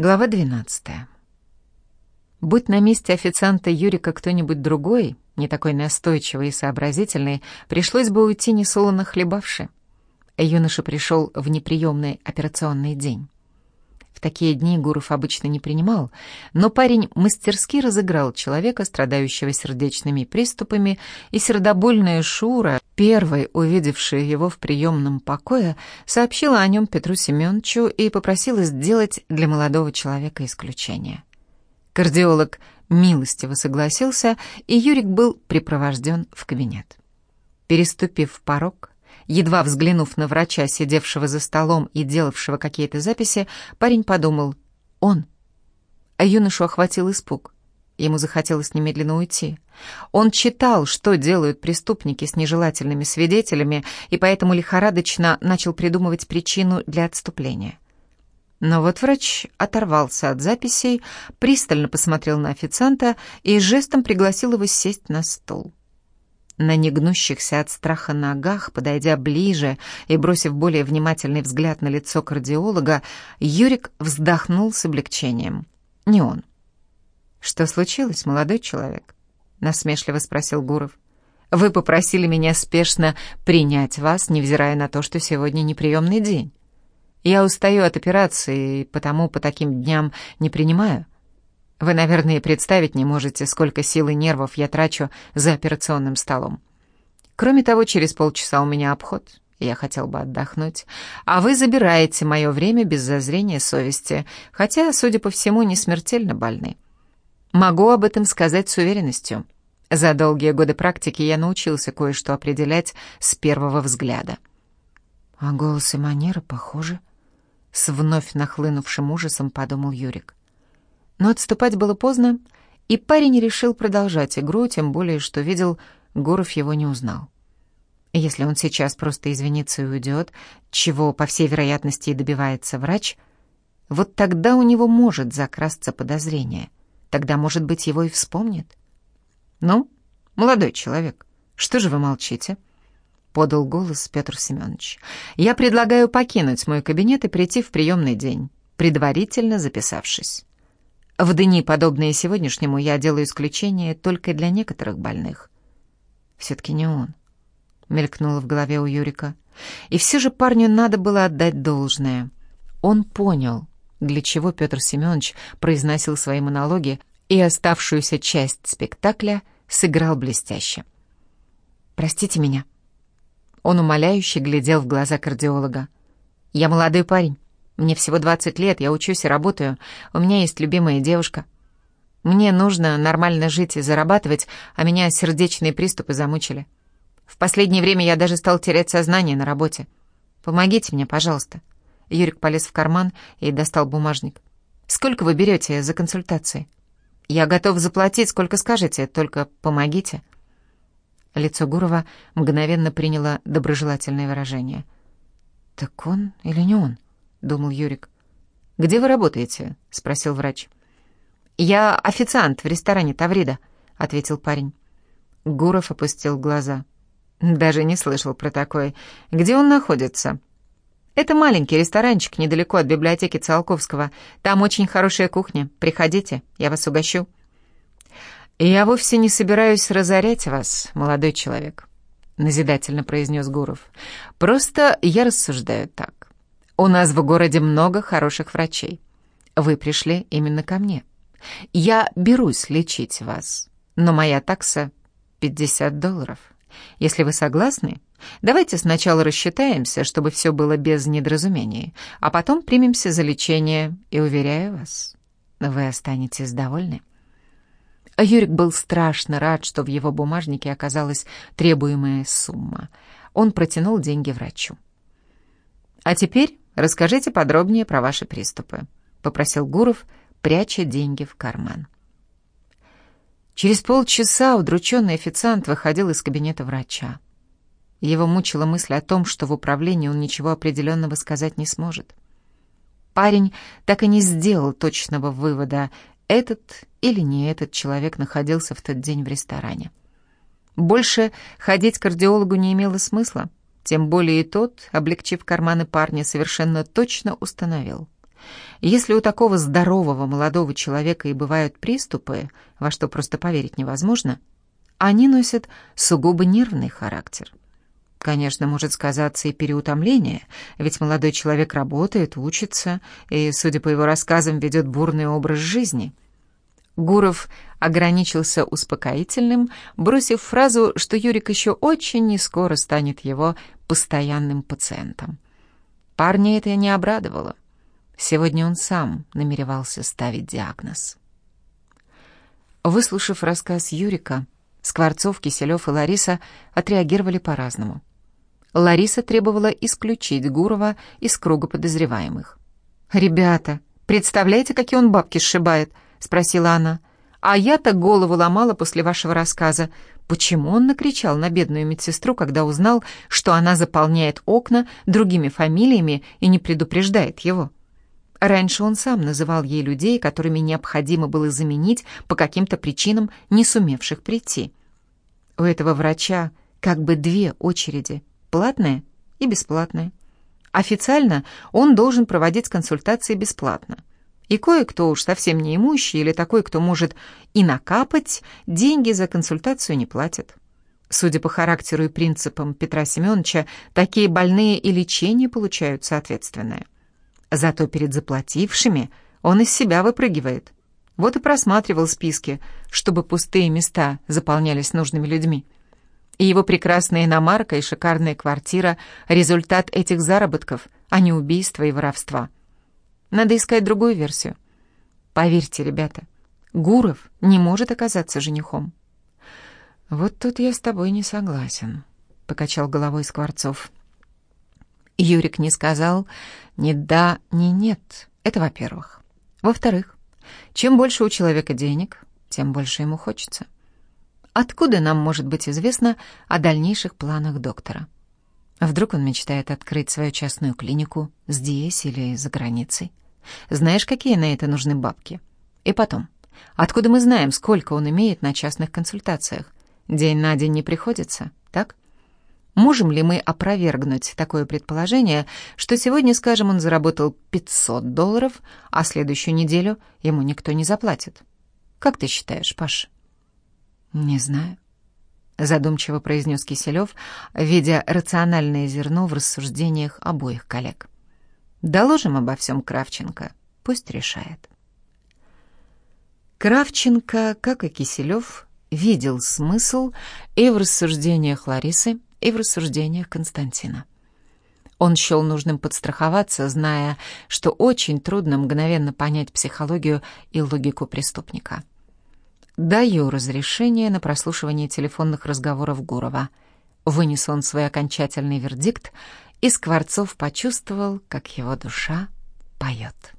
Глава 12. Будь на месте официанта Юрика кто-нибудь другой, не такой настойчивый и сообразительный, пришлось бы уйти несолоно хлебавши. Юноша пришел в неприемный операционный день. В такие дни Гуров обычно не принимал, но парень мастерски разыграл человека, страдающего сердечными приступами, и сердобольная Шура, первой увидевшая его в приемном покое, сообщила о нем Петру Семеновичу и попросила сделать для молодого человека исключение. Кардиолог милостиво согласился, и Юрик был припровожден в кабинет. Переступив порог, Едва взглянув на врача, сидевшего за столом и делавшего какие-то записи, парень подумал «Он». А юношу охватил испуг. Ему захотелось немедленно уйти. Он читал, что делают преступники с нежелательными свидетелями, и поэтому лихорадочно начал придумывать причину для отступления. Но вот врач оторвался от записей, пристально посмотрел на официанта и жестом пригласил его сесть на стол. На негнущихся от страха ногах, подойдя ближе и бросив более внимательный взгляд на лицо кардиолога, Юрик вздохнул с облегчением. Не он. «Что случилось, молодой человек?» — насмешливо спросил Гуров. «Вы попросили меня спешно принять вас, невзирая на то, что сегодня неприемный день. Я устаю от операции, и потому по таким дням не принимаю». Вы, наверное, представить не можете, сколько сил и нервов я трачу за операционным столом. Кроме того, через полчаса у меня обход, я хотел бы отдохнуть, а вы забираете мое время без зазрения совести, хотя, судя по всему, не смертельно больны. Могу об этом сказать с уверенностью. За долгие годы практики я научился кое-что определять с первого взгляда. А голос и манера похожи. С вновь нахлынувшим ужасом подумал Юрик. Но отступать было поздно, и парень решил продолжать игру, тем более, что видел, Гуров его не узнал. Если он сейчас просто извинится и уйдет, чего, по всей вероятности, и добивается врач, вот тогда у него может закрасться подозрение. Тогда, может быть, его и вспомнит. «Ну, молодой человек, что же вы молчите?» — подал голос Петр Семенович. «Я предлагаю покинуть мой кабинет и прийти в приемный день, предварительно записавшись». В дни, подобные сегодняшнему, я делаю исключение только для некоторых больных. Все-таки не он. Мелькнуло в голове у Юрика. И все же парню надо было отдать должное. Он понял, для чего Петр Семенович произносил свои монологи, и оставшуюся часть спектакля сыграл блестяще. «Простите меня». Он умоляюще глядел в глаза кардиолога. «Я молодой парень. Мне всего 20 лет, я учусь и работаю. У меня есть любимая девушка. Мне нужно нормально жить и зарабатывать, а меня сердечные приступы замучили. В последнее время я даже стал терять сознание на работе. Помогите мне, пожалуйста». Юрик полез в карман и достал бумажник. «Сколько вы берете за консультации?» «Я готов заплатить, сколько скажете, только помогите». Лицо Гурова мгновенно приняло доброжелательное выражение. «Так он или не он?» — думал Юрик. «Где вы работаете?» — спросил врач. «Я официант в ресторане Таврида», — ответил парень. Гуров опустил глаза. «Даже не слышал про такой. Где он находится?» «Это маленький ресторанчик недалеко от библиотеки Циолковского. Там очень хорошая кухня. Приходите, я вас угощу». «Я вовсе не собираюсь разорять вас, молодой человек», — назидательно произнес Гуров. «Просто я рассуждаю так. У нас в городе много хороших врачей. Вы пришли именно ко мне. Я берусь лечить вас, но моя такса — 50 долларов. Если вы согласны, давайте сначала рассчитаемся, чтобы все было без недоразумений, а потом примемся за лечение, и, уверяю вас, вы останетесь довольны. Юрик был страшно рад, что в его бумажнике оказалась требуемая сумма. Он протянул деньги врачу. «А теперь Расскажите подробнее про ваши приступы», — попросил Гуров, пряча деньги в карман. Через полчаса удрученный официант выходил из кабинета врача. Его мучила мысль о том, что в управлении он ничего определенного сказать не сможет. Парень так и не сделал точного вывода, этот или не этот человек находился в тот день в ресторане. Больше ходить к кардиологу не имело смысла. Тем более и тот, облегчив карманы парня, совершенно точно установил. Если у такого здорового молодого человека и бывают приступы, во что просто поверить невозможно, они носят сугубо нервный характер. Конечно, может сказаться и переутомление, ведь молодой человек работает, учится и, судя по его рассказам, ведет бурный образ жизни. Гуров ограничился успокоительным, бросив фразу, что Юрик еще очень нескоро станет его постоянным пациентом. Парня это не обрадовало. Сегодня он сам намеревался ставить диагноз. Выслушав рассказ Юрика, Скворцов, Киселев и Лариса отреагировали по-разному. Лариса требовала исключить Гурова из круга подозреваемых. «Ребята, представляете, какие он бабки сшибает?» — спросила она. «А я-то голову ломала после вашего рассказа. Почему он накричал на бедную медсестру, когда узнал, что она заполняет окна другими фамилиями и не предупреждает его?» Раньше он сам называл ей людей, которыми необходимо было заменить по каким-то причинам, не сумевших прийти. У этого врача как бы две очереди платное и бесплатное. Официально он должен проводить консультации бесплатно. И кое-кто уж совсем не имущий или такой, кто может и накапать, деньги за консультацию не платит. Судя по характеру и принципам Петра Семеновича, такие больные и лечение получают соответственное. Зато перед заплатившими он из себя выпрыгивает. Вот и просматривал списки, чтобы пустые места заполнялись нужными людьми. И его прекрасная иномарка и шикарная квартира — результат этих заработков, а не убийства и воровства. Надо искать другую версию. Поверьте, ребята, Гуров не может оказаться женихом. «Вот тут я с тобой не согласен», — покачал головой Скворцов. Юрик не сказал ни да, ни нет. Это во-первых. Во-вторых, чем больше у человека денег, тем больше ему хочется. Откуда нам может быть известно о дальнейших планах доктора? Вдруг он мечтает открыть свою частную клинику здесь или за границей? Знаешь, какие на это нужны бабки? И потом, откуда мы знаем, сколько он имеет на частных консультациях? День на день не приходится, так? Можем ли мы опровергнуть такое предположение, что сегодня, скажем, он заработал 500 долларов, а следующую неделю ему никто не заплатит? Как ты считаешь, Паш? «Не знаю», — задумчиво произнес Киселев, видя рациональное зерно в рассуждениях обоих коллег. «Доложим обо всем Кравченко, пусть решает». Кравченко, как и Киселев, видел смысл и в рассуждениях Ларисы, и в рассуждениях Константина. Он счел нужным подстраховаться, зная, что очень трудно мгновенно понять психологию и логику преступника. «Даю разрешение на прослушивание телефонных разговоров Гурова». Вынес он свой окончательный вердикт, и Скворцов почувствовал, как его душа поет.